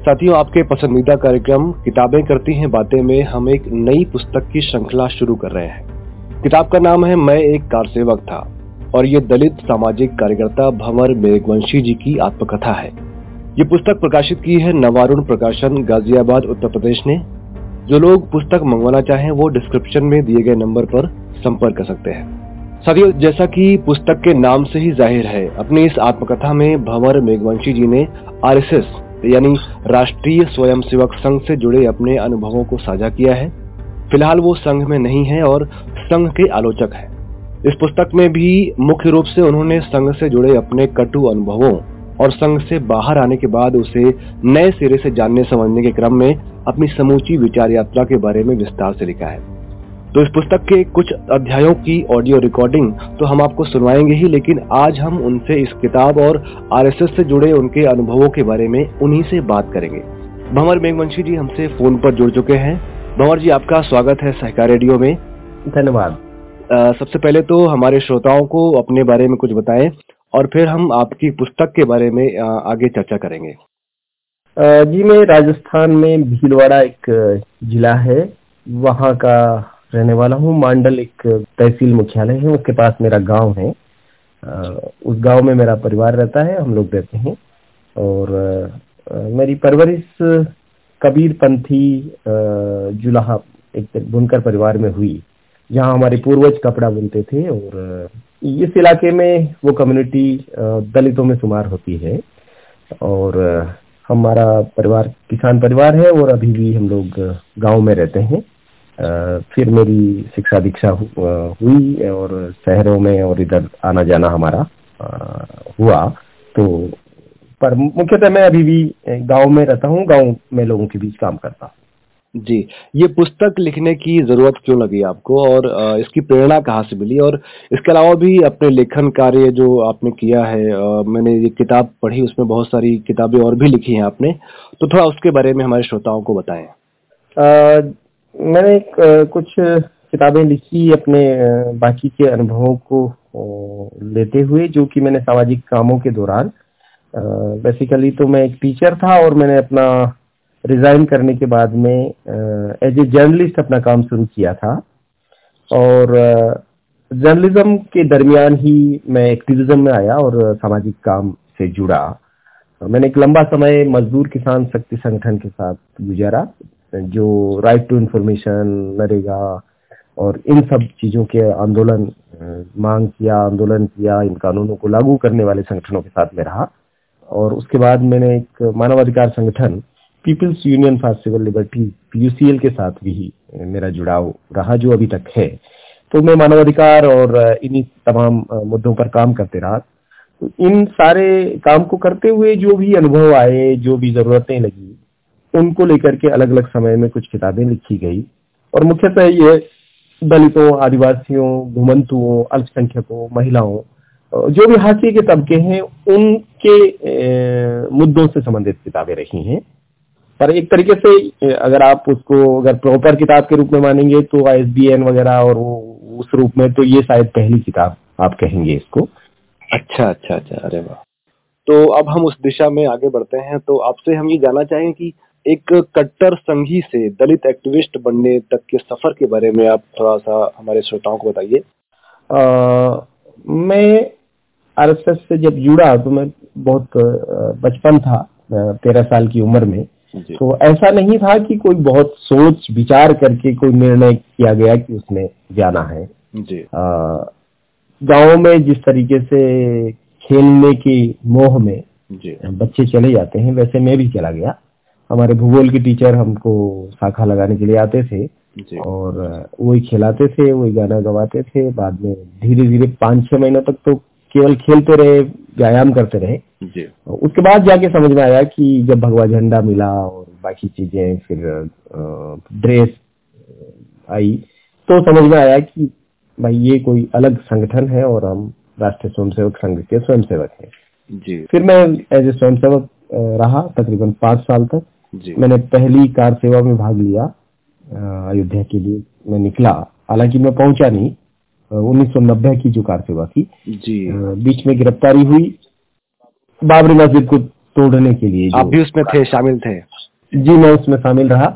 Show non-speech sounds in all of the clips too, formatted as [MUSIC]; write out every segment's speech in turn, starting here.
साथियों, आपके पसंदीदा कार्यक्रम किताबें करती हैं बातें में हम एक नई पुस्तक की श्रृंखला शुरू कर रहे हैं। किताब का नाम है मैं एक कार सेवक था और ये दलित सामाजिक कार्यकर्ता भंवर मेघवंशी जी की आत्मकथा है। ये पुस्तक प्रकाशित की है नवारुण प्रकाशन, गाजियाबाद, उत्तर प्रदेश ने। जो लोग पुस्तक मंगवाना चाहें, वो डिस्क्रिप्शन में दिए गए नंबर पर संपर्क कर सकते हैं। साथियों, जैसा कि पुस्तक के नाम से ही ज़ाहिर है, अपनी इस आत्मकथा में भंवर मेघवंशी जी ने आरएसएस यानी राष्ट्रीय स्वयंसेवक संघ से जुड़े अपने अनुभवों को साझा किया है। फ़िलहाल वो संघ में नहीं है और संघ के आलोचक है। इस पुस्तक में भी मुख्य रूप से उन्होंने संघ से जुड़े अपने कटु अनुभवों और संघ से बाहर आने के बाद उसे नए सिरे से जानने समझने के क्रम में अपनी समूची विचार यात्रा के बारे में विस्तार से लिखा है। तो इस पुस्तक के कुछ अध्यायों की ऑडियो रिकॉर्डिंग तो हम आपको सुनवाएँगे ही लेकिन आज हम उनसे इस किताब और आरएसएस से जुड़े उनके अनुभवों के बारे में उन्हीं से बात करेंगे। भंवर मेघवंशी जी हमसे फ़ोन पर जुड़ चुके हैं। भंवर जी आपका स्वागत है सहकार रेडियो में। धन्यवाद। सबसे पहले तो हमारे श्रोताओं को अपने बारे में कुछ बताएँ और फिर हम आपकी पुस्तक के बारे में आगे चर्चा करेंगे। जी मैं राजस्थान में भीलवाड़ा एक जिला है। वहाँ का रहने वाला हूँ। मांडल एक तहसील मुख्यालय है, उसके पास मेरा गाँव है। उस गाँव में मेरा परिवार रहता है, हम लोग रहते हैं। और मेरी परवरिश कबीर पंथी जुलाहा एक बुनकर परिवार में हुई। जहाँ हमारे पूर्वज कपड़ा बुनते थे और इस इलाके में वो कम्युनिटी दलितों में शुमार होती है। और हमारा परिवार किसान परिवार है और अभी भी हम लोग गाँव में रहते हैं। फिर मेरी शिक्षा दीक्षा हुई और शहरों में और इधर आना जाना हमारा हुआ। तो पर मुख्यतः मैं अभी भी गाँव में रहता हूँ गाँव में लोगों के बीच काम करता हूँ। जी ये पुस्तक लिखने की ज़रूरत क्यों लगी आपको और इसकी प्रेरणा कहाँ से मिली? और इसके अलावा भी अपने लेखन कार्य जो आपने किया है मैंने ये किताब पढ़ी उसमें बहुत सारी किताबें और भी लिखी हैं आपने तो थोड़ा उसके बारे में हमारे श्रोताओं को बताएँ। मैंने कुछ किताबें लिखी अपने बाकी के अनुभवों को लेते हुए, जो कि मैंने सामाजिक कामों के दौरान बेसिकली तो मैं एक टीचर था और मैंने अपना रिजाइन करने के बाद में एज ए जर्नलिस्ट अपना काम शुरू किया था। और जर्नलिज्म के दरमियान ही मैं एक्टिविज्म में आया और सामाजिक काम से जुड़ा। मैंने एक लंबा समय मजदूर किसान शक्ति संगठन के साथ गुजारा। जो राइट टू इंफॉर्मेशन नरेगा, और इन सब चीज़ों के आंदोलन मांग किया, आंदोलन किया, इन कानूनों को लागू करने वाले संगठनों के साथ में रहा। और उसके बाद मैंने एक मानवाधिकार संगठन people's union for civil liberty PUCL के साथ भी मेरा जुड़ाव रहा, जो अभी तक है। तो मैं मानवाधिकार और इन्हीं तमाम मुद्दों पर काम करते रहा। तो इन सारे काम को करते हुए जो भी अनुभव आए, जो भी जरूरतें लगी उनको लेकर के अलग अलग समय में कुछ किताबें लिखी गई। और मुख्यतः ये दलितों, आदिवासियों, घुमंतुओं, अल्पसंख्यकों, महिलाओं जो भी हाशिए के तबके हैं, उनके मुद्दों से संबंधित किताबें रही हैं। पर एक तरीके से अगर आप उसको, अगर प्रॉपर किताब के रूप में मानेंगे तो आई वगैरह और वो, उस रूप में तो ये शायद पहली किताब आप कहेंगे इसको। अच्छा अच्छा अच्छा अरे वाह। तो अब हम उस दिशा में आगे बढ़ते हैं। तो आपसे हम ये जानना चाहेंगे कि एक कट्टर संघी से दलित एक्टिविस्ट बनने तक के सफ़र के बारे में आप थोड़ा सा हमारे श्रोताओं को बताइए। मैं आरएसएस से जब जुड़ा तो मैं बहुत बचपन था तेरह साल की उम्र में। तो ऐसा नहीं था कि कोई बहुत सोच विचार करके कोई निर्णय किया गया कि उसमें जाना है। गाँव में जिस तरीके से खेलने के मोह में बच्चे चले जाते हैं वैसे मैं भी चला गया। हमारे भूगोल के टीचर हमको शाखा लगाने के लिए आते थे और वही खिलाते थे वही गाना गवाते थे। बाद में धीरे धीरे पाँच छह महीनों तक तो केवल खेलते रहे व्यायाम करते रहे। जी। उसके बाद जाके समझ में आया कि जब भगवा झंडा मिला और बाकी चीज़ें फिर ड्रेस आई तो समझ में आया कि भाई ये कोई अलग संगठन है और हम राष्ट्रीय स्वयंसेवक संघ के स्वयंसेवक हैं। जी। फिर मैं एज ए स्वयंसेवक रहा तकरीबन पाँच साल तक। जी। मैंने पहली कार सेवा में भाग लिया अयोध्या के लिए मैं निकला। हालाँकि मैं पहुँचा नहीं उन्नीस सौ नब्बे की जो कार सेवा थी जी। बीच में गिरफ्तारी हुई बाबरी मस्जिद को तोड़ने के लिए आप भी उसमें थे शामिल थे? जी मैं उसमें शामिल रहा।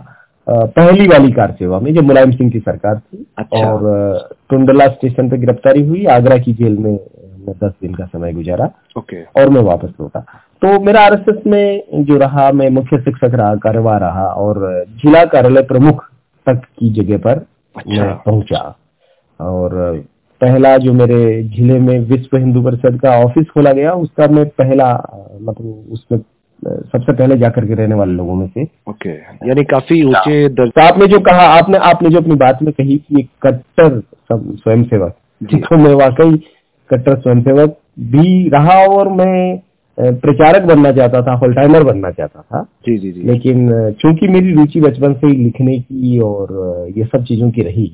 पहली वाली कार सेवा में जब मुलायम सिंह की सरकार थी अच्छा। और टुंडला स्टेशन पे गिरफ्तारी हुई आगरा की जेल में मैं दस दिन का समय गुजारा ओके। और मैं वापस लौटा। तो मेरा आरएसएस में जो रहा मैं मुख्य शिक्षक रहा कार्यवाह रहा और जिला कार्यालय प्रमुख तक की जगह पर अच्छा। पहुँचा। और पहला जो मेरे ज़िले में विश्व हिंदू परिषद का ऑफ़िस खोला गया उसका मैं पहला मतलब उसमें सबसे पहले जाकर के रहने वाले लोगों में से। ओके। यानी काफ़ी ऊँचे तो आपने जो कहा आपने आपने जो अपनी बात में कही कि कट्टर स्वयं सेवक [LAUGHS] तो मैं वाकई कट्टर स्वयंसेवक भी रहा और मैं प्रचारक बनना चाहता था फुल टाइमर बनना चाहता था। जी जी जी। लेकिन चूँकि मेरी रुचि बचपन से ही लिखने की और ये सब चीज़ों की रही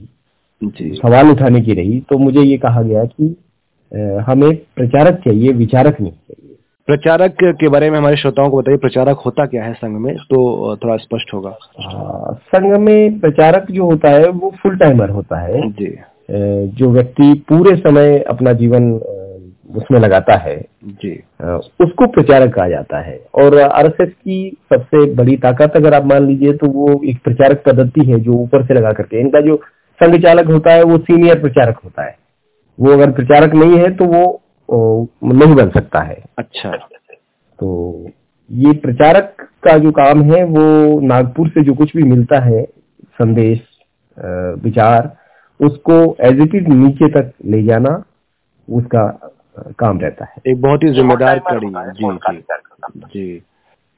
जी। सवाल उठाने की रही तो मुझे ये कहा गया कि हमें प्रचारक चाहिए विचारक नहीं चाहिए। प्रचारक के बारे में हमारे श्रोताओं को बताइए प्रचारक होता क्या है संघ में? तो थोड़ा स्पष्ट होगा। संघ में प्रचारक जो होता है वो फुल टाइमर होता है। जी। जो व्यक्ति पूरे समय अपना जीवन उसमें लगाता है। जी। उसको प्रचारक कहा जाता है। और आरएसएस की सबसे बड़ी ताकत अगर आप मान लीजिए तो वो एक प्रचारक पद्धति है जो ऊपर से लगा करके। इनका जो संघ चालक होता है वो सीनियर प्रचारक होता है। वो अगर प्रचारक नहीं है तो वो नहीं बन सकता है। अच्छा। तो ये प्रचारक का जो काम है वो नागपुर से जो कुछ भी मिलता है संदेश विचार उसको एज इट इज़ नीचे तक ले जाना उसका काम रहता है। एक बहुत ही जिम्मेदार कड़ी जी जी। जी।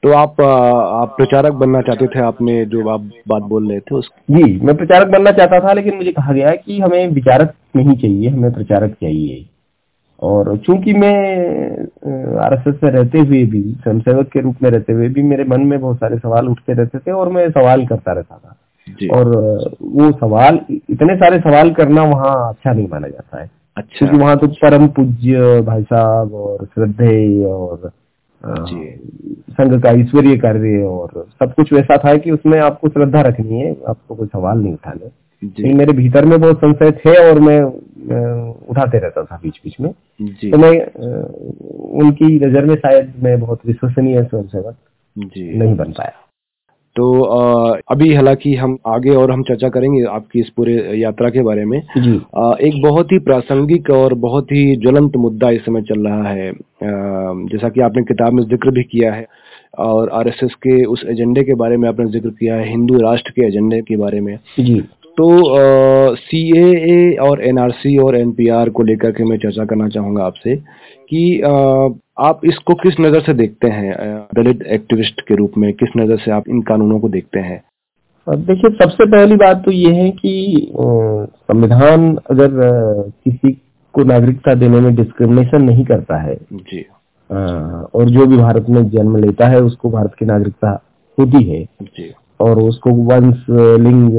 तो आप आप प्रचारक बनना चाहते थे आपने जो आप बात बोल रहे थे उस जी मैं प्रचारक बनना चाहता था लेकिन मुझे कहा गया कि हमें विचारक नहीं चाहिए हमें प्रचारक चाहिए। और चूँकि मैं आरएसएस में रहते हुए भी स्वयंसेवक के रूप में रहते हुए भी मेरे मन में बहुत सारे सवाल उठते रहते थे और मैं सवाल करता रहता था। और वो सवाल इतने सारे सवाल करना वहाँ अच्छा नहीं माना जाता है। अच्छा। क्योंकि वहाँ तो परम पूज्य भाई साहब और श्रद्धेय और संघ का ईश्वरीय कार्य और सब कुछ वैसा था कि उसमें आपको श्रद्धा रखनी है आपको कोई सवाल नहीं उठाने। लेकिन मेरे भीतर में बहुत संशय थे और मैं उठाते रहता था बीच बीच में तो मैं उनकी नज़र में शायद मैं बहुत विश्वसनीय स्वयंसेवक नहीं बन पाया। तो अभी हालाँकि हम आगे और हम चर्चा करेंगे आपकी इस पूरे यात्रा के बारे में। जी। एक बहुत ही प्रासंगिक और बहुत ही ज्वलंत मुद्दा इस समय चल रहा है। जैसा कि आपने किताब में ज़िक्र भी किया है और आरएसएस के उस एजेंडे के बारे में आपने ज़िक्र किया है हिंदू राष्ट्र के एजेंडे के बारे में। जी। तो सी ए और एनआरसी और एनपीआर को लेकर के मैं चर्चा करना चाहूँगा आपसे। कि आप इसको किस नज़र से देखते हैं दलित एक्टिविस्ट के रूप में? किस नज़र से आप इन कानूनों को देखते हैं? देखिए सबसे पहली बात तो ये है कि संविधान अगर किसी को नागरिकता देने में डिस्क्रिमिनेशन नहीं करता है जी। और जो भी भारत में जन्म लेता है उसको भारत की नागरिकता होती है। जी। और उसको वंश लिंग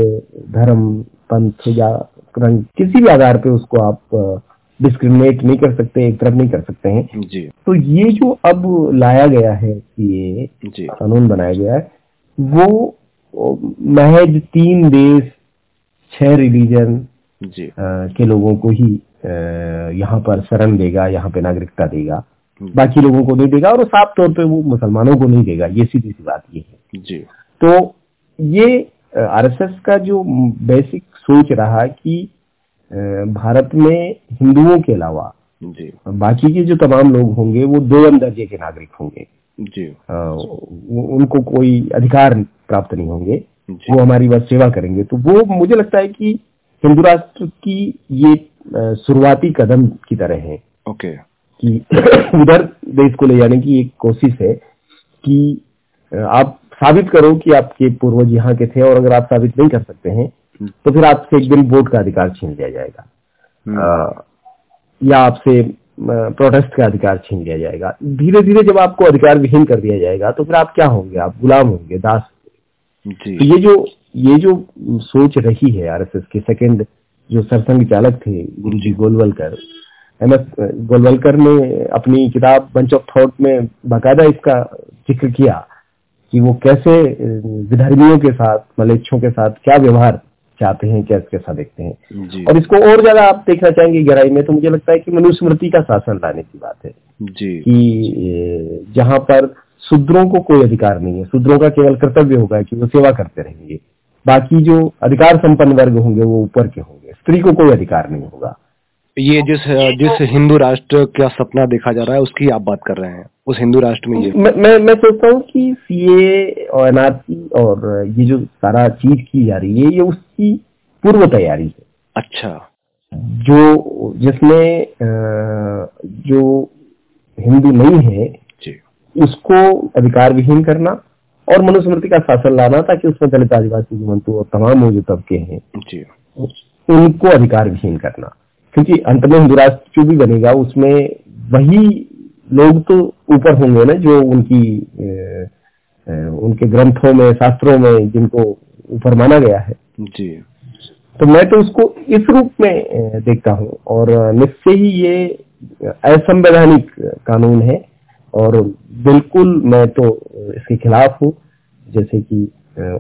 धर्म पंथ या रंग किसी भी आधार पे उसको आप डिस्क्रिमिनेट नहीं कर सकते एक तरफ़ नहीं कर सकते हैं। जी। तो ये जो अब लाया गया है ये कानून बनाया गया है वो महज तीन देश छह रिलीजन जी। के लोगों को ही यहाँ पर शरण देगा यहाँ पे नागरिकता देगा। बाकी लोगों को नहीं देगा और साफ़ तौर पे वो मुसलमानों को नहीं देगा ये सीधी सी बात ये है। जी। तो ये आरएसएस का जो बेसिक सोच रहा कि भारत में हिंदुओं के अलावा जी। बाकी के जो तमाम लोग होंगे वो दो दर्जे के नागरिक होंगे। जी। आ, उनको कोई अधिकार प्राप्त नहीं होंगे। वो हमारी बस सेवा करेंगे। तो वो मुझे लगता है कि हिंदू राष्ट्र की ये शुरुआती कदम की तरह है ओके। कि [COUGHS] उधर देश को ले जाने की एक कोशिश है कि आप साबित करो कि आपके पूर्वज यहाँ के थे और अगर आप साबित नहीं कर सकते हैं तो फिर आपसे एक दिन वोट का अधिकार छीन लिया जाएगा। हम्म। या आपसे प्रोटेस्ट का अधिकार छीन लिया जाएगा। धीरे धीरे जब आपको अधिकार विहीन कर दिया जाएगा तो फिर आप क्या होंगे? आप गुलाम होंगे दास होंगे। तो ये जो ये जो सोच रही है आरएसएस के सेकंड जो सरसंघ चालक थे गुरु जी। गोलवलकर एम एस गोलवलकर ने अपनी किताब बंच ऑफ़ थॉट में बाकायदा इसका ज़िक्र किया कि वो कैसे विधर्मियों के साथ मलेच्छों के साथ क्या व्यवहार चाहते हैं क्या कैसा देखते हैं। और इसको और ज़्यादा आप देखना चाहेंगे गहराई में तो मुझे लगता है कि मनुस्मृति का शासन लाने की बात है। जी। कि जहाँ पर शूद्रों को कोई अधिकार नहीं है शूद्रों का केवल कर्तव्य होगा कि वो सेवा करते रहेंगे। बाकी जो अधिकार संपन्न वर्ग होंगे वो ऊपर के होंगे। स्त्री को कोई अधिकार नहीं होगा। ये जिस जिस हिंदू राष्ट्र का सपना देखा जा रहा है उसकी आप बात कर रहे हैं? उस हिंदू राष्ट्र में ये? मैं मैं, मैं सोचता हूँ कि सीए और एनआरसी और ये जो सारा चीज़ की जा रही है ये उसकी पूर्व तैयारी है। अच्छा। जो जिसमें जो हिंदू नहीं है जी। उसको अधिकार विहीन करना और मनुस्मृति का शासन लाना ताकि उसमें दलित आदिवासी मंतु और तमाम जो तबके हैं जी। उनको अधिकार विहीन करना। क्योंकि अंत में हिंदू राष्ट्र जो भी बनेगा उसमें वही लोग तो ऊपर होंगे ना जो उनकी ए, ए, उनके ग्रंथों में शास्त्रों में जिनको ऊपर माना गया है। जी। तो मैं तो उसको इस रूप में देखता हूँ। और निश्चय ही ये असंवैधानिक कानून है और बिल्कुल मैं तो इसके खिलाफ हूँ। जैसे कि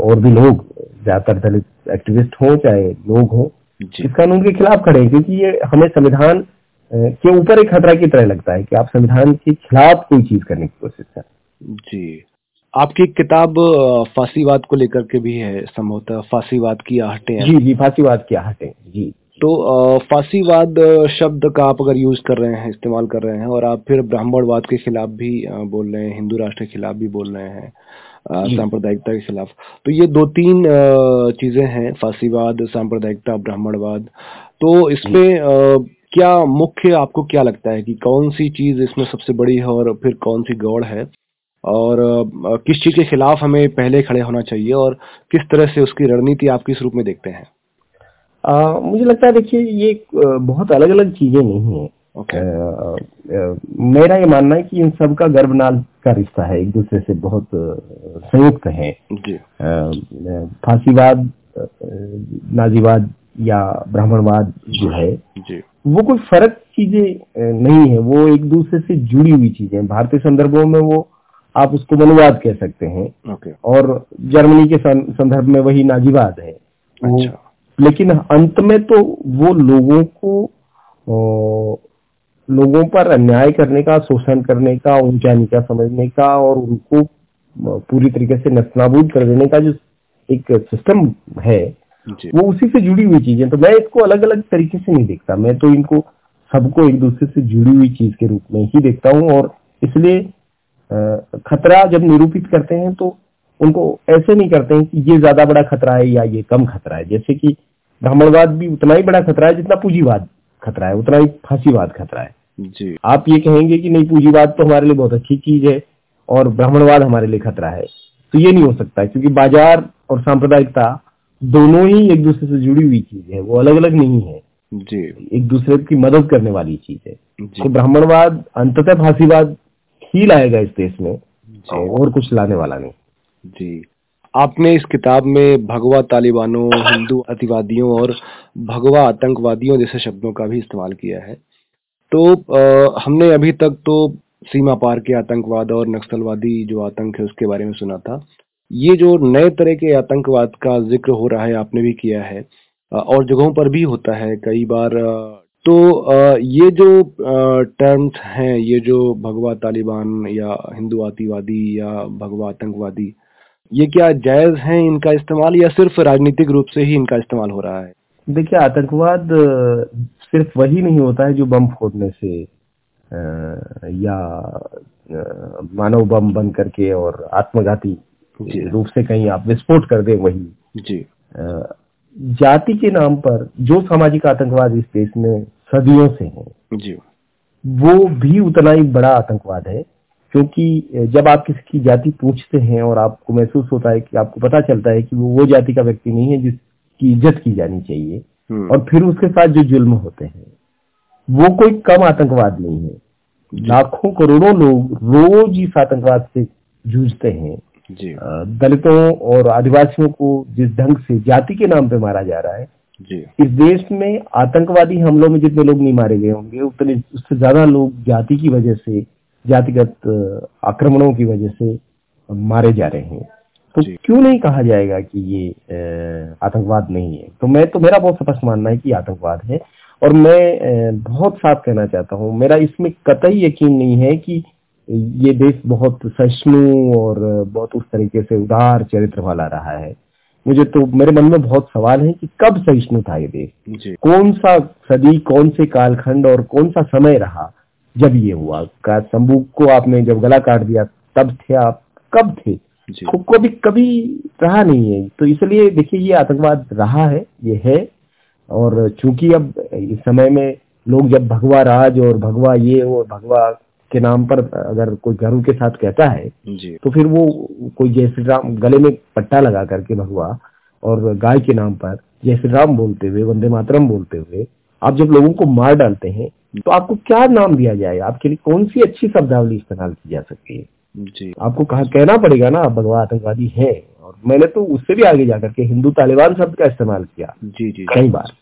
और भी लोग ज़्यादातर दलित एक्टिविस्ट हों चाहे लोग हों इस कानून के खिलाफ खड़े हैं क्योंकि ये हमें संविधान के ऊपर एक खतरा की तरह लगता है कि आप संविधान के खिलाफ कोई चीज़ करने की कोशिश कर। जी। आपकी किताब फांसीवाद को लेकर के भी है संभवतः फांसीवाद की आहटें जी जी फांसीवाद की आहटें जी। तो फांसीवाद शब्द का आप अगर यूज़ कर रहे हैं इस्तेमाल कर रहे हैं और आप फिर ब्राह्मणवाद के खिलाफ भी बोल रहे हैं हिंदू राष्ट्र के खिलाफ भी बोल रहे हैं सांप्रदायिकता के खिलाफ। तो ये दो तीन चीज़ें हैं फांसीवाद सांप्रदायिकता ब्राह्मणवाद। तो इसमें क्या मुख्य आपको क्या लगता है कि कौन सी चीज़ इसमें सबसे बड़ी है और फिर कौन सी गौड़ है? और किस चीज़ के खिलाफ हमें पहले खड़े होना चाहिए और किस तरह से उसकी रणनीति आप किस रूप में देखते हैं? आ, मुझे लगता है देखिए ये बहुत अलग अलग चीज़ें नहीं है। Okay. आ, आ, मेरा ये मानना है कि इन सब का गर्भनाल का रिश्ता है एक दूसरे से बहुत संयुक्त है फांसीवाद नाजीवाद या ब्राह्मणवाद जो है जी। वो कोई फ़र्क चीज़ें नहीं है वो एक दूसरे से जुड़ी हुई चीज़ें भारतीय संदर्भों में वो आप उसको मनुवाद कह सकते हैं okay. और जर्मनी के संदर्भ में वही नाजीवाद है अच्छा। लेकिन अंत में तो वो लोगों को लोगों पर अन्याय करने का शोषण करने का ऊँचा नीचा समझने का और उनको पूरी तरीके से नस्नाबूद कर देने का जो एक सिस्टम है वो उसी से जुड़ी हुई चीज़ें। तो मैं इसको अलग अलग तरीके से नहीं देखता। मैं तो इनको सबको एक दूसरे से जुड़ी हुई चीज़ के रूप में ही देखता हूँ और इसलिए खतरा जब निरूपित करते हैं तो उनको ऐसे नहीं करते हैं कि ये ज़्यादा बड़ा खतरा है या ये कम खतरा है। जैसे कि ब्राह्मणवाद भी उतना ही बड़ा खतरा है जितना पूंजीवाद। खतरा है उतना ही फांसीवाद खतरा है। जी। आप ये कहेंगे कि नहीं पूंजीवाद तो हमारे लिए बहुत अच्छी चीज़ है और ब्राह्मणवाद हमारे लिए खतरा है। तो ये नहीं हो सकता क्योंकि बाज़ार और सांप्रदायिकता दोनों ही एक दूसरे से जुड़ी हुई चीज़ है वो अलग अलग नहीं है। जी। एक दूसरे की मदद करने वाली चीज़ है। तो ब्राह्मणवाद अंततः फांसीवाद ही लाएगा इस देश में और कुछ लाने वाला नहीं। जी। आपने इस किताब में भगवा तालिबानों हिंदू अतिवादियों और भगवा आतंकवादियों जैसे शब्दों का भी इस्तेमाल किया है। तो आ, हमने अभी तक तो सीमा पार के आतंकवाद और नक्सलवादी जो आतंक है उसके बारे में सुना था। ये जो नए तरह के आतंकवाद का ज़िक्र हो रहा है आपने भी किया है और जगहों पर भी होता है कई बार तो ये जो टर्म्स हैं ये जो भगवा तालिबान या हिंदू आतिवादी या भगवा आतंकवादी ये क्या जायज़ है इनका इस्तेमाल या सिर्फ़ राजनीतिक रूप से ही इनका इस्तेमाल हो रहा है? देखिए आतंकवाद सिर्फ़ वही नहीं होता है जो बम फोड़ने से या मानव बम बन करके और आत्मघाती रूप से कहीं आप विस्फोट कर दे वही। जी। जाति के नाम पर जो सामाजिक आतंकवाद इस देश में सदियों से है जी। वो भी उतना ही बड़ा आतंकवाद है क्योंकि जब आप किसी की जाति पूछते हैं और आपको महसूस होता है कि आपको पता चलता है कि वो वो जाति का व्यक्ति नहीं है जिसकी इज़्ज़त की जानी चाहिए हम्म। और फिर उसके साथ जो जुल्म होते हैं वो कोई कम आतंकवाद नहीं है। लाखों करोड़ों लोग रोज इस आतंकवाद से जूझते हैं। जी। दलितों और आदिवासियों को जिस ढंग से जाति के नाम पे मारा जा रहा है जी। इस देश में आतंकवादी हमलों में जितने लोग नहीं मारे गए होंगे उतने उससे ज़्यादा लोग जाति की वजह से जातिगत आक्रमणों की वजह से मारे जा रहे हैं। तो क्यों नहीं कहा जाएगा कि ये आतंकवाद नहीं है? तो मैं तो मेरा बहुत स्पष्ट मानना है कि आतंकवाद है और मैं बहुत साफ़ कहना चाहता हूँ मेरा इसमें कतई यकीन नहीं है कि ये देश बहुत सहिष्णु और बहुत उस तरीके से उदार चरित्र वाला रहा है। मुझे तो मेरे मन में बहुत सवाल है कि कब सहिष्णु था ये देश? कौन सा सदी कौन से कालखंड और कौन सा समय रहा जब ये हुआ का शंभू को आपने जब गला काट दिया तब थे आप कब थे? खुद को कभी कभी रहा नहीं है। तो इसलिए देखिए ये आतंकवाद रहा है ये है। और चूँकि अब इस समय में लोग जब भगवा राज और भगवा ये और भगवा के नाम पर अगर कोई गर्व के साथ कहता है जी। तो फिर वो कोई जय श्री राम गले में पट्टा लगा करके भगवा और गाय के नाम पर जय श्री राम बोलते हुए वंदे मातरम बोलते हुए आप जब लोगों को मार डालते हैं तो आपको क्या नाम दिया जाए? आपके लिए कौन सी अच्छी शब्दावली इस्तेमाल की जा सकती है? जी। आपको कहा कहना पड़ेगा ना भगवा आतंकवादी है और मैंने तो उससे भी आगे जाकर के हिंदू तालिबान शब्द का इस्तेमाल किया। जी जी कई बार।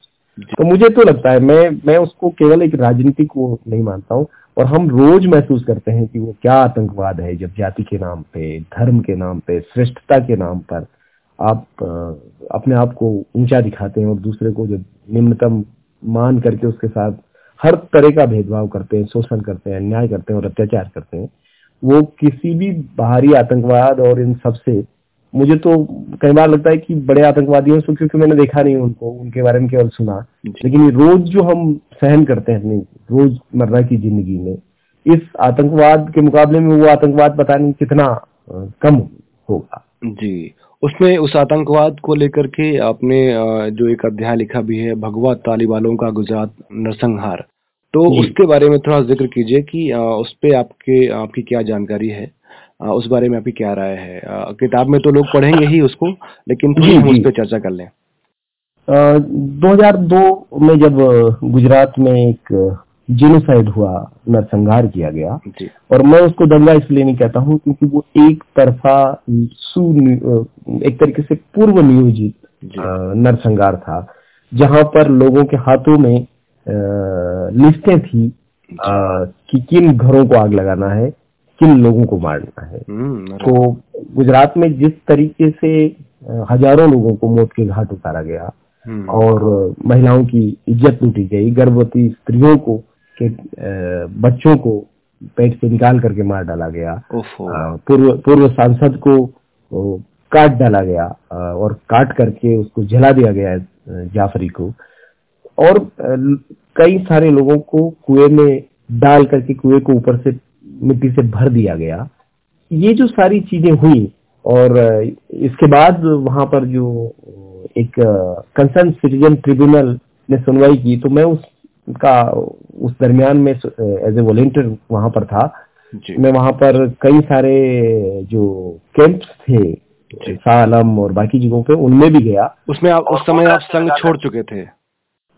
तो मुझे तो लगता है मैं मैं उसको केवल एक राजनीति को नहीं मानता हूँ और हम रोज महसूस करते हैं कि वो क्या आतंकवाद है जब जाति के नाम पे धर्म के नाम पे श्रेष्ठता के नाम पर आप अपने आप को ऊँचा दिखाते हैं और दूसरे को जब निम्नतम मान करके उसके साथ हर तरह का भेदभाव करते हैं शोषण करते हैं अन्याय करते हैं और अत्याचार करते हैं। वो किसी भी बाहरी आतंकवाद और इन सबसे मुझे तो कई बार लगता है कि बड़े आतंकवादियों से क्योंकि मैंने देखा नहीं उनको उनके बारे में केवल सुना। लेकिन ये रोज जो हम सहन करते हैं अपनी रोज़मर्रा की ज़िंदगी में इस आतंकवाद के मुकाबले में वो आतंकवाद पता नहीं कितना कम होगा। जी। उसमें उस आतंकवाद को लेकर के आपने जो एक अध्याय लिखा भी है भगवा तालिबानों का गुजरात नरसंहार तो उसके बारे में थोड़ा ज़िक्र कीजिए कि उस पर आपके आपकी क्या जानकारी है उस बारे में आपकी क्या राय है। किताब में तो लोग पढ़ेंगे ही उसको लेकिन हम उस पर चर्चा कर लें। दो हज़ार दो में जब गुजरात में एक जिनोसाइड हुआ नरसंहार किया गया। और मैं उसको दंगा इसलिए नहीं कहता हूँ क्योंकि वो एक तरफा एक तरीके से पूर्व नियोजित नरसंहार था जहाँ पर लोगों के हाथों में लिस्टें थी कि किन घरों को आग लगाना है किन लोगों को मारना है। हम्म, तो गुजरात में जिस तरीके से हज़ारों लोगों को मौत के घाट उतारा गया हम्म। और महिलाओं की इज़्ज़त लूटी गई गर्भवती स्त्रियों को के बच्चों को पेट से निकाल करके मार डाला गया। पूर्व पूर्व सांसद को काट डाला गया और काट करके उसको जला दिया गया जाफरी को। और कई सारे लोगों को कुएँ में डाल करके कुएँ को ऊपर से मिट्टी से भर दिया गया। ये जो सारी चीज़ें हुई और इसके बाद वहाँ पर जो एक कंसर्न सिटीजन ट्रिब्यूनल ने सुनवाई की तो मैं उसका उस दरमियान में एज ए वॉलेंटियर वहाँ पर था। मैं वहाँ पर कई सारे जो कैंप्स थे सालम और बाकी जगहों पे उनमें भी गया। उसमें आप उस समय आप संघ छोड़ चुके थे?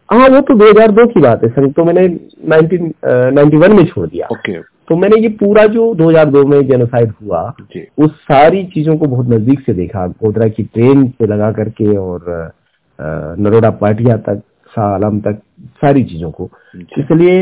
हाँ वो तो 2002 की बात है संघ तो मैंने 1991 में छोड़ दिया। ओके। तो मैंने ये पूरा जो 2002 में जेनोसाइड हुआ उस सारी चीज़ों को बहुत नज़दीक से देखा गोदरा की ट्रेन से लगा करके और नरोडा पाटिया तक सालम तक सारी चीज़ों को। इसलिए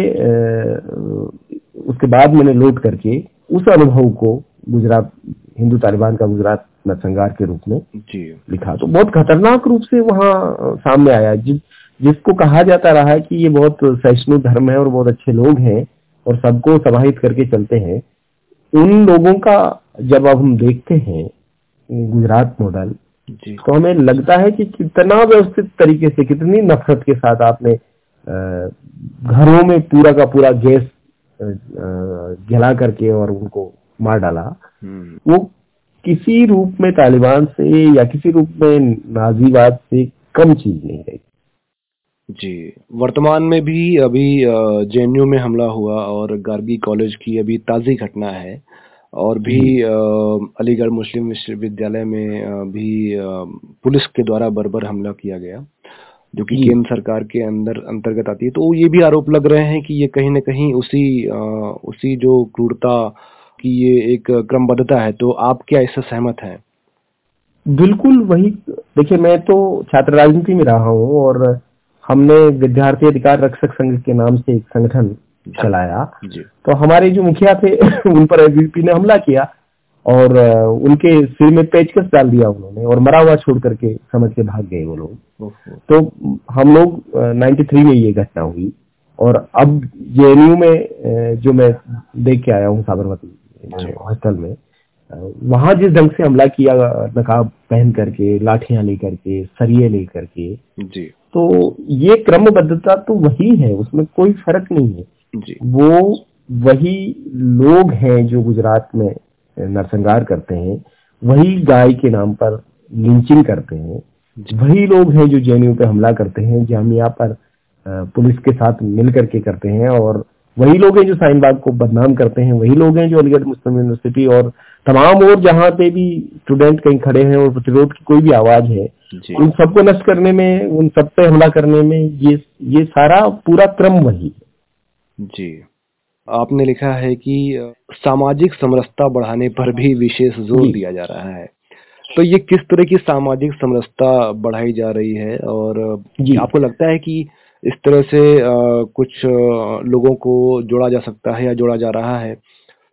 उसके बाद मैंने लौट करके उस अनुभव को गुजरात हिंदू तालिबान का गुजरात नरसंगार के रूप में जी। लिखा। तो बहुत खतरनाक रूप से वहाँ सामने आया जिस जिसको कहा जाता रहा है कि ये बहुत सहिष्णु धर्म है और बहुत अच्छे लोग हैं और सबको समाहित करके चलते हैं उन लोगों का जब अब हम देखते हैं गुजरात मॉडल तो हमें लगता है कि कितना व्यवस्थित तरीके से कितनी नफरत के साथ आपने घरों में पूरा का पूरा गैस जला करके और उनको मार डाला। हम्म। वो किसी रूप में तालिबान से या किसी रूप में नाजीवाद से कम चीज़ नहीं रही जी। वर्तमान में भी अभी जेएनयू में हमला हुआ और गार्गी कॉलेज की अभी ताज़ी घटना है और भी अलीगढ़ मुस्लिम विश्वविद्यालय में भी पुलिस के द्वारा बर्बर हमला किया गया जो कि केंद्र सरकार के अंदर अंतर्गत आती है। तो ये भी आरोप लग रहे हैं कि ये कहीं ना कहीं उसी उसी जो क्रूरता की ये एक क्रमबद्धता है। तो आप क्या इससे सहमत हैं? बिल्कुल वही देखिए मैं तो छात्र राजनीति में रहा हूँ और हमने विद्यार्थी अधिकार रक्षक संघ के नाम से एक संगठन चलाया। तो हमारे जो मुखिया थे उन पर एबीपी ने हमला किया और उनके सिर में पेचकस डाल दिया उन्होंने और मरा हुआ छोड़ करके समझ के भाग गए वो लोग। तो हम लोग 93 में ये घटना हुई और अब जेएनयू में जो मैं देख के आया हूँ साबरमती हॉस्टल में वहाँ जिस ढंग से हमला किया नकाब पहन करके लाठियाँ लेकर के सरिये लेकर के तो ये क्रमबद्धता तो वही है उसमें कोई फ़र्क नहीं है। जी। वो वही लोग हैं जो गुजरात में नरसंहार करते हैं वही गाय के नाम पर लिंचिंग करते हैं वही लोग हैं जो जेएनयू पे हमला करते हैं जामिया पर पुलिस के साथ मिल करके करते हैं और वही लोग हैं जो साइनबाग को बदनाम करते हैं वही लोग हैं जो अलीगढ़ मुस्लिम यूनिवर्सिटी और तमाम और जहाँ पे भी स्टूडेंट कहीं खड़े हैं और प्रतिरोध की कोई भी आवाज़ है उन सबको नष्ट करने में उन सब पे हमला करने में ये ये सारा पूरा क्रम वही है। जी। आपने लिखा है कि सामाजिक समरसता बढ़ाने पर भी विशेष ज़ोर दिया जा रहा है। तो ये किस तरह की सामाजिक समरसता बढ़ाई जा रही है और आपको लगता है कि इस तरह से कुछ लोगों को जोड़ा जा सकता है या जोड़ा जा रहा है।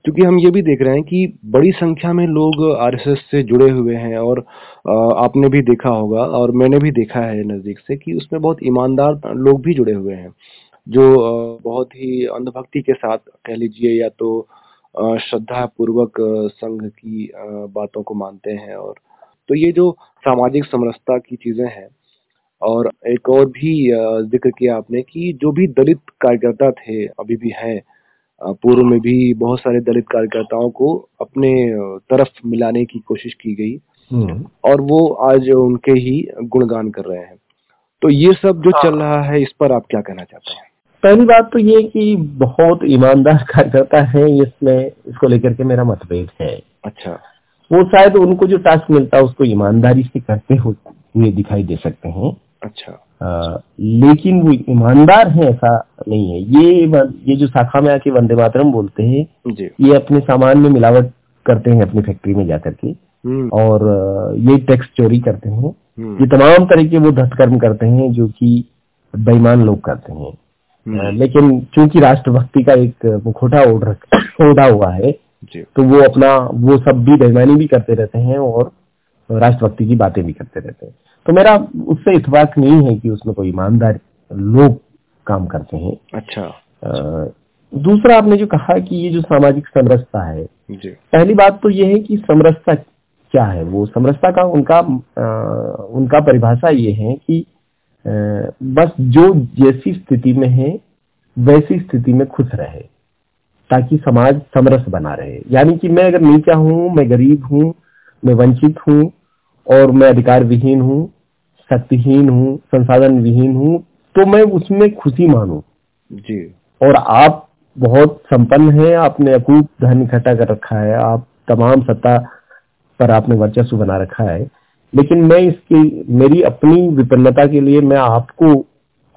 क्योंकि हम ये भी देख रहे हैं कि बड़ी संख्या में लोग आरएसएस से जुड़े हुए हैं और आपने भी देखा होगा और मैंने भी देखा है नज़दीक से कि उसमें बहुत ईमानदार लोग भी जुड़े हुए हैं, जो बहुत ही अंधभक्ति के साथ कह लीजिए या तो श्रद्धा पूर्वक संघ की बातों को मानते हैं और तो ये जो सामाजिक समरसता की चीज़ें हैं और एक और भी ज़िक्र किया आपने कि जो भी दलित कार्यकर्ता थे अभी भी हैं पूर्व में भी बहुत सारे दलित कार्यकर्ताओं को अपने तरफ़ मिलाने की कोशिश की गई हम्म। और वो आज उनके ही गुणगान कर रहे हैं। तो ये सब जो चल रहा है इस पर आप क्या कहना चाहते हैं? पहली बात तो ये कि बहुत ईमानदार कार्यकर्ता है इसमें इसको लेकर के मेरा मतभेद है। अच्छा। वो शायद उनको जो टास्क मिलता है उसको ईमानदारी से करते हुए दिखाई दे सकते हैं। अच्छा। आ, लेकिन वो ईमानदार है ऐसा नहीं है। ये ये जो शाखा में आके वंदे मातरम बोलते हैं ये अपने सामान में मिलावट करते हैं अपनी फैक्ट्री में जाकर के। हम्म। और ये टैक्स चोरी करते हैं। हम्म। ये तमाम तरह के वो धतकर्म करते हैं जो कि बेईमान लोग करते हैं। हम्म। लेकिन चूँकि राष्ट्रभक्ति का एक मुखोटा ओढ़ा हुआ है तो वो अपना वो सब भी बेईमानी भी करते रहते हैं और राष्ट्रभक्ति की बातें भी करते रहते हैं। तो मेरा उससे इतवाक नहीं है कि उसमें कोई ईमानदार लोग काम करते हैं। अच्छा। आ, दूसरा आपने जो कहा कि ये जो सामाजिक समरसता है जी। पहली बात तो ये है कि समरसता क्या है? वो समरसता का उनका आ, उनका परिभाषा ये है कि आ, बस जो जैसी स्थिति में है वैसी स्थिति में खुश रहे ताकि समाज समरस बना रहे। यानी कि मैं अगर नीचा हूँ मैं गरीब हूँ मैं वंचित हूँ और मैं अधिकार विहीन हूँ शक्तिहीन हूँ संसाधन विहीन हूँ तो मैं उसमें खुशी मानू। जी। और आप बहुत संपन्न है आपने अकूत धन इकट्ठा कर रखा है आप तमाम सत्ता पर आपने वर्चस्व बना रखा है। लेकिन मैं इसकी मेरी अपनी विपन्नता के लिए मैं आपको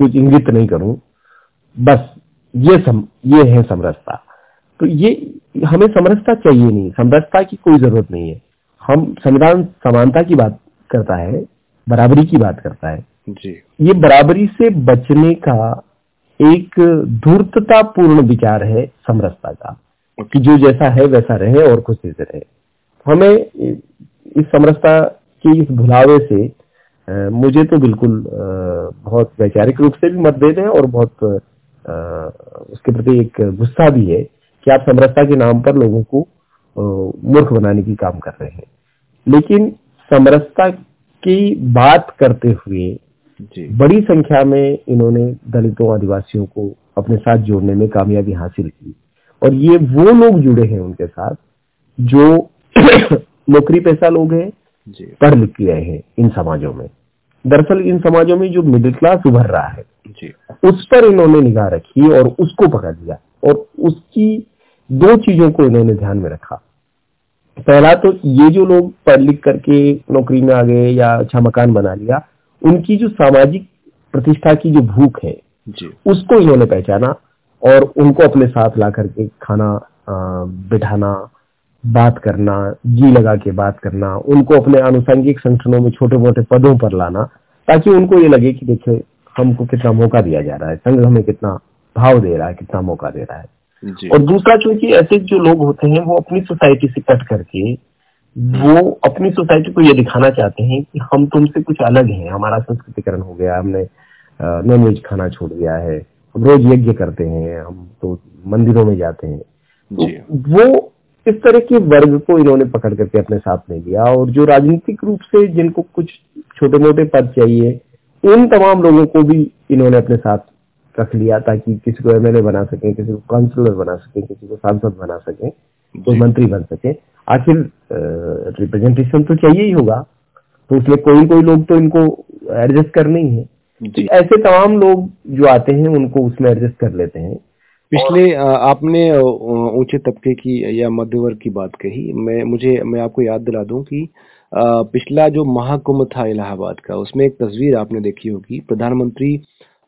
कुछ इंगित नहीं करूँ। बस ये सम ये है समरसता। तो ये हमें समरसता चाहिए नहीं समरसता की कोई ज़रूरत नहीं है। हम संविधान समानता की बात करता है बराबरी की बात करता है। जी। ये बराबरी से बचने का एक धूर्ततापूर्ण विचार है समरसता का कि जो जैसा है वैसा रहे और खुशी से रहे। हमें इस समरसता के इस भुलावे से आ, मुझे तो बिल्कुल आ, बहुत वैचारिक रूप से भी मतभेद है और बहुत आ, उसके प्रति एक गुस्सा भी है कि आप समरसता के नाम पर लोगों को मूर्ख बनाने की काम कर रहे हैं लेकिन समरसता की बात करते हुए जी। बड़ी संख्या में इन्होंने दलितों आदिवासियों को अपने साथ जोड़ने में कामयाबी हासिल की और ये वो लोग जुड़े हैं उनके साथ जो [COUGHS] नौकरी पैसा लोग हैं पढ़ लिख गए हैं इन समाजों में दरअसल इन समाजों में जो मिडिल क्लास उभर रहा है जी। उस पर इन्होंने निगाह रखी और उसको पकड़ लिया और उसकी दो चीज़ों को इन्होंने ध्यान में रखा पहला तो ये जो लोग पढ़ लिख करके नौकरी में आ गए या अच्छा मकान बना लिया उनकी जो सामाजिक प्रतिष्ठा की जो भूख है जी। उसको इन्होंने पहचाना और उनको अपने साथ ला करके खाना बिठाना बात करना जी लगा के बात करना उनको अपने आनुषंगिक संगठनों में छोटे मोटे पदों पर लाना ताकि उनको ये लगे कि देखिए हमको कितना मौका दिया जा रहा है संघ हमें कितना भाव दे रहा है कितना मौका दे रहा है और दूसरा क्योंकि ऐसे जो लोग होते हैं वो अपनी सोसाइटी से कट करके वो अपनी सोसाइटी को ये दिखाना चाहते हैं कि हम तुमसे कुछ अलग हैं। हमारा संस्कृतिकरण हो गया हमने नॉन वेज खाना छोड़ दिया है हम रोज यज्ञ करते हैं हम तो मंदिरों में जाते हैं। तो वो इस तरह के वर्ग को इन्होंने पकड़ करके अपने साथ नहीं लिया और जो राजनीतिक रूप से जिनको कुछ छोटे मोटे पद चाहिए उन तमाम लोगों को भी इन्होंने अपने साथ रख लिया ताकि किसी को एमएलए बना सके किसी को काउंसिलर बना सके किसी को सांसद बना सके कोई मंत्री बन सके। आखिर रिप्रेजेंटेशन तो चाहिए ही होगा। तो उसमें कोई कोई लोग तो इनको एडजस्ट करने ही है। तो ऐसे तमाम लोग जो आते हैं उनको उसमें एडजस्ट कर लेते हैं। पिछले आपने ऊँचे तबके की या मध्य वर्ग की बात कही। मैं मुझे मैं आपको याद दिला दूँ कि पिछला जो महाकुंभ था इलाहाबाद का उसमें एक तस्वीर आपने देखी होगी। प्रधानमंत्री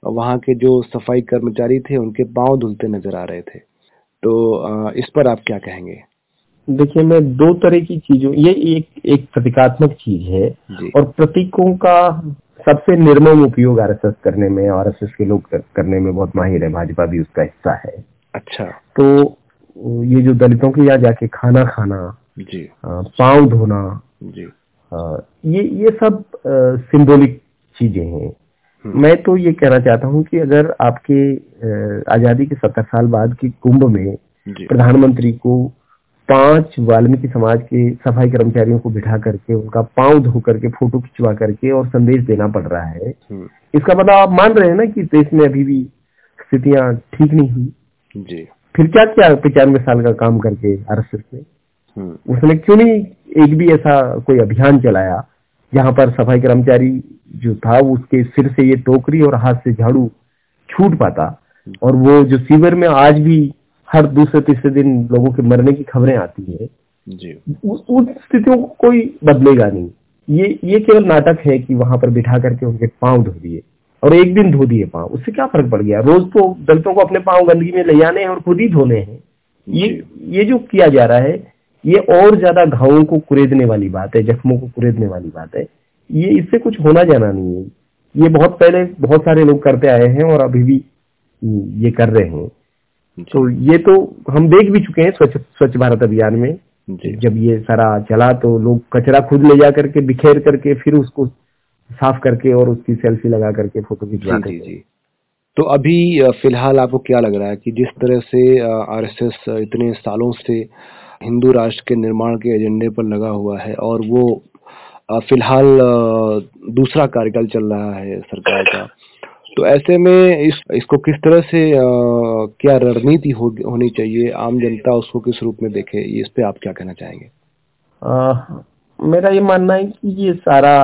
वहाँ के जो सफ़ाई कर्मचारी थे उनके पाँव धुलते नज़र आ रहे थे। तो इस पर आप क्या कहेंगे? देखिए मैं दो तरह की चीज़ों ये एक एक प्रतीकात्मक चीज़ है और प्रतीकों का सबसे निर्मम उपयोग आरएसएस करने में आरएसएस के लोग करने में बहुत माहिर है। भाजपा भी उसका हिस्सा है। अच्छा। तो ये जो दलितों के यहाँ जाके खाना खाना जी। पाँव धोना जी। आ, ये ये सब सिंबॉलिक चीज़ें हैं। मैं तो ये कहना चाहता हूँ कि अगर आपके आज़ादी के सत्तर साल बाद के कुंभ में प्रधानमंत्री को पाँच वाल्मीकि समाज के सफ़ाई कर्मचारियों को बिठा करके उनका पाँव धो करके फ़ोटो खिंचवा करके और संदेश देना पड़ रहा है हम्म। इसका मतलब आप मान रहे हैं ना कि देश में अभी भी स्थितियाँ ठीक नहीं हुई। जी। फिर क्या क्या पचानवे साल का काम करके आरएसएस ने? हम्म। उसने क्यों नहीं एक भी ऐसा कोई अभियान चलाया? जहाँ पर सफ़ाई कर्मचारी जो था उसके सिर से ये टोकरी और हाथ से झाड़ू छूट पाता। और वो जो सीवर में आज भी हर दूसरे तीसरे दिन लोगों के मरने की खबरें आती है जी। उन स्थितियों को कोई बदलेगा नहीं। ये ये केवल नाटक है कि वहाँ पर बिठा करके उनके पाँव धो दिए और एक दिन धो दिए पाँव। उससे क्या फ़र्क पड़ गया? रोज तो दलितों को अपने पाँव गंदगी में ले जाने हैं और खुद ही धोने हैं। ये ये जो किया जा रहा है ये और ज़्यादा घावों को कुरेदने वाली बात है जख्मों को कुरेदने वाली बात है। ये इससे कुछ होना जाना नहीं है। ये बहुत पहले बहुत सारे लोग करते आए हैं और अभी भी ये कर रहे हैं। तो ये तो हम देख भी चुके हैं स्वच्छ स्वच्छ भारत अभियान में। जब ये सारा चला तो लोग कचरा खुद ले जा करके बिखेर करके फिर उसको साफ़ करके और उसकी सेल्फी लगा करके फ़ोटो खिंचवाते जी तो अभी फ़िलहाल आपको क्या लग रहा है कि जिस तरह से आरएसएस इतने सालों से हिंदू राष्ट्र के निर्माण के एजेंडे पर लगा हुआ है और वो फ़िलहाल दूसरा कार्यकाल चल रहा है सरकार का। तो ऐसे में इस इसको किस तरह से आ, क्या रणनीति हो, होनी चाहिए? आम जनता उसको किस रूप में देखे? इस पे आप क्या कहना चाहेंगे? आ, मेरा ये मानना है कि ये सारा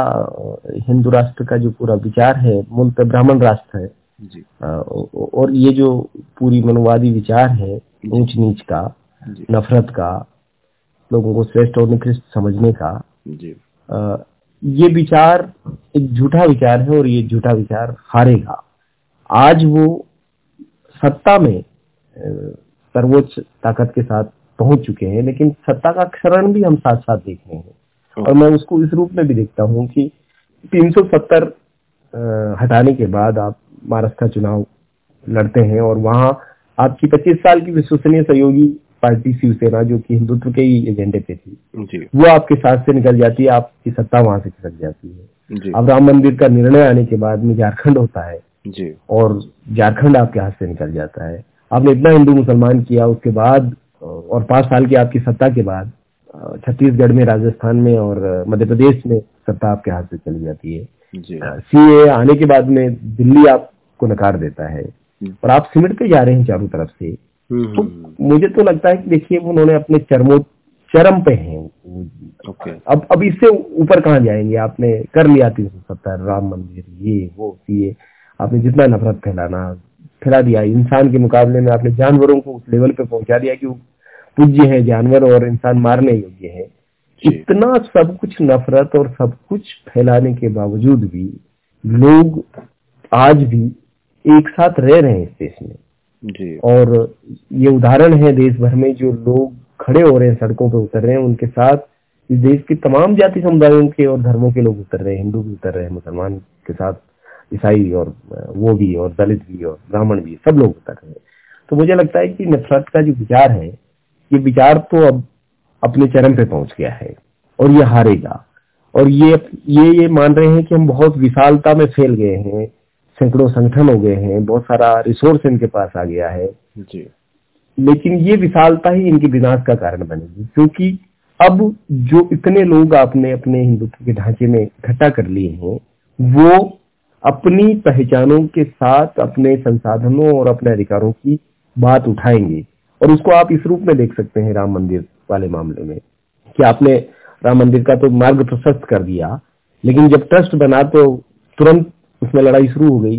हिंदू राष्ट्र का जो पूरा विचार है मूलतः ब्राह्मण राष्ट्र है। जी। आ, और ये जो पूरी मनोवादी विचार है ऊंच नीच का नफरत का लोगों को श्रेष्ठ और निकृष्ट समझने का जी। आ, ये विचार एक झूठा विचार है और ये झूठा विचार हारेगा। आज वो सत्ता में सर्वोच्च ताकत के साथ पहुँच चुके हैं लेकिन सत्ता का क्षरण भी हम साथ साथ देख रहे हैं। और मैं उसको इस रूप में भी देखता हूँ कि 370 हटाने के बाद आप महाराष्ट्र चुनाव लड़ते हैं और वहाँ आपकी 25 साल की विश्वसनीय सहयोगी पार्टी शिवसेना जो कि हिंदुत्व के ही एजेंडे पे थी। जी। वो आपके साथ से निकल जाती है आपकी सत्ता वहाँ से खिसक जाती है। अब राम मंदिर का निर्णय आने के बाद में झारखंड होता है। जी। और झारखंड आपके हाथ से निकल जाता है। आपने इतना हिंदू मुसलमान किया उसके बाद और पाँच साल की आपकी सत्ता के बाद छत्तीसगढ़ में राजस्थान में और मध्य प्रदेश में सत्ता आपके हाथ से चली जाती है। सी आने के बाद में दिल्ली आपको नकार देता है। और आप सिमटते जा रहे हैं चारों तरफ़ से। तो हम्म, हम्म। मुझे तो लगता है कि देखिए उन्होंने अपने चरमो चरम पे हैं। ओके अब अब इससे ऊपर कहाँ जाएँगे? आपने कर लिया तीन सौ सत्तर राम मंदिर ये वो ये। आपने जितना नफरत फैलाना फैला दिया। इंसान के मुकाबले में आपने जानवरों को उस लेवल पे पहुँचा दिया कि वो पूज्य है जानवर और इंसान मारने योग्य है। इतना सब कुछ नफरत और सब कुछ फैलाने के बावजूद भी लोग आज भी एक साथ रह रहे हैं इस देश में। और ये उदाहरण है देश भर में जो लोग खड़े हो रहे हैं, सड़कों पर उतर रहे हैं, उनके साथ इस देश के तमाम जाति समुदायों के और धर्मों के लोग उतर रहे हैं, हिंदू भी उतर रहे हैं, मुसलमान के साथ, ईसाई और वो भी और दलित भी और ब्राह्मण भी, सब लोग उतर रहे हैं। तो मुझे लगता है कि नफरत का जो विचार है, ये विचार तो अब अपने चरम पे पहुँच गया है और ये हारेगा। और ये ये ये मान रहे हैं कि हम बहुत विशालता में फैल गए हैं सैकड़ों संगठन हो गए हैं बहुत सारा रिसोर्स इनके पास आ गया है। जी। लेकिन ये विशालता ही इनके विनाश का कारण बनेगी क्योंकि अब जो इतने लोग आपने अपने हिंदुत्व के ढांचे में इकट्ठा कर लिए हैं वो अपनी पहचानों के साथ अपने संसाधनों और अपने अधिकारों की बात उठाएँगे। और उसको आप इस रूप में देख सकते हैं राम मंदिर वाले मामले में कि आपने राम मंदिर का तो मार्ग प्रशस्त कर दिया लेकिन जब ट्रस्ट बना तो तुरंत उसमें लड़ाई शुरू हो गई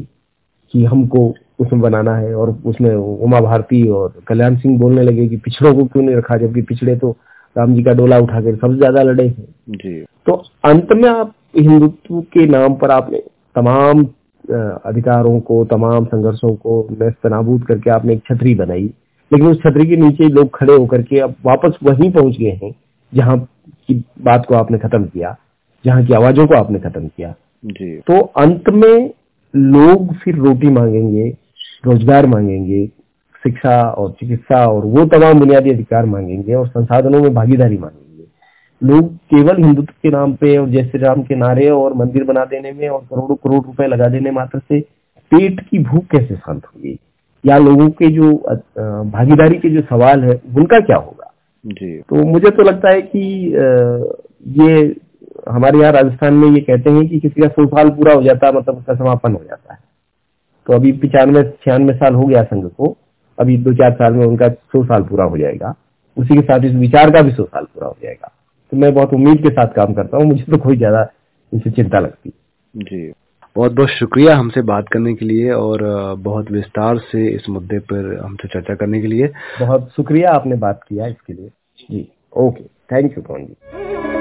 कि हमको उसमें बनाना है और उसमें उमा भारती और कल्याण सिंह बोलने लगे कि पिछड़ों को क्यों नहीं रखा? जबकि पिछड़े तो राम जी का डोला उठाकर सबसे ज़्यादा लड़े हैं। तो अंत में आप हिंदुत्व के नाम पर आपने तमाम अधिकारों को तमाम संघर्षों को नस्त नाबूद करके आपने एक छतरी बनाई। लेकिन उस छतरी के नीचे लोग खड़े होकर के अब वापस वहीं पहुँच गए हैं जहाँ की बात को आपने खत्म किया जहाँ की आवाजों को आपने खत्म किया। जी। तो अंत में लोग फिर रोटी मांगेंगे रोज़गार मांगेंगे शिक्षा और चिकित्सा और वो तमाम बुनियादी अधिकार मांगेंगे और संसाधनों में भागीदारी मांगेंगे। लोग केवल हिंदुत्व के नाम पे और जय श्री राम के नारे और मंदिर बना देने में और करोड़ों करोड़ रुपए लगा देने मात्र से पेट की भूख कैसे शांत होगी? या लोगों के जो भागीदारी के जो सवाल है उनका क्या होगा? जी। तो मुझे तो लगता है कि ये हमारे यहाँ राजस्थान में ये कहते हैं कि किसी का सौ साल पूरा हो जाता है मतलब उसका समापन हो जाता है। तो अभी पिचानवे छियानवे साल हो गया संघ को अभी दो चार साल में उनका सौ साल पूरा हो जाएगा। उसी के साथ इस विचार का भी सौ साल पूरा हो जाएगा। तो मैं बहुत उम्मीद के साथ काम करता हूँ मुझे तो कोई ज़्यादा इनसे चिंता लगती। जी। बहुत बहुत शुक्रिया हमसे बात करने के लिए और बहुत विस्तार से इस मुद्दे पर हमसे चर्चा करने के लिए। बहुत शुक्रिया आपने बात किया इसके लिए। जी okay. Thank you Pawan ji.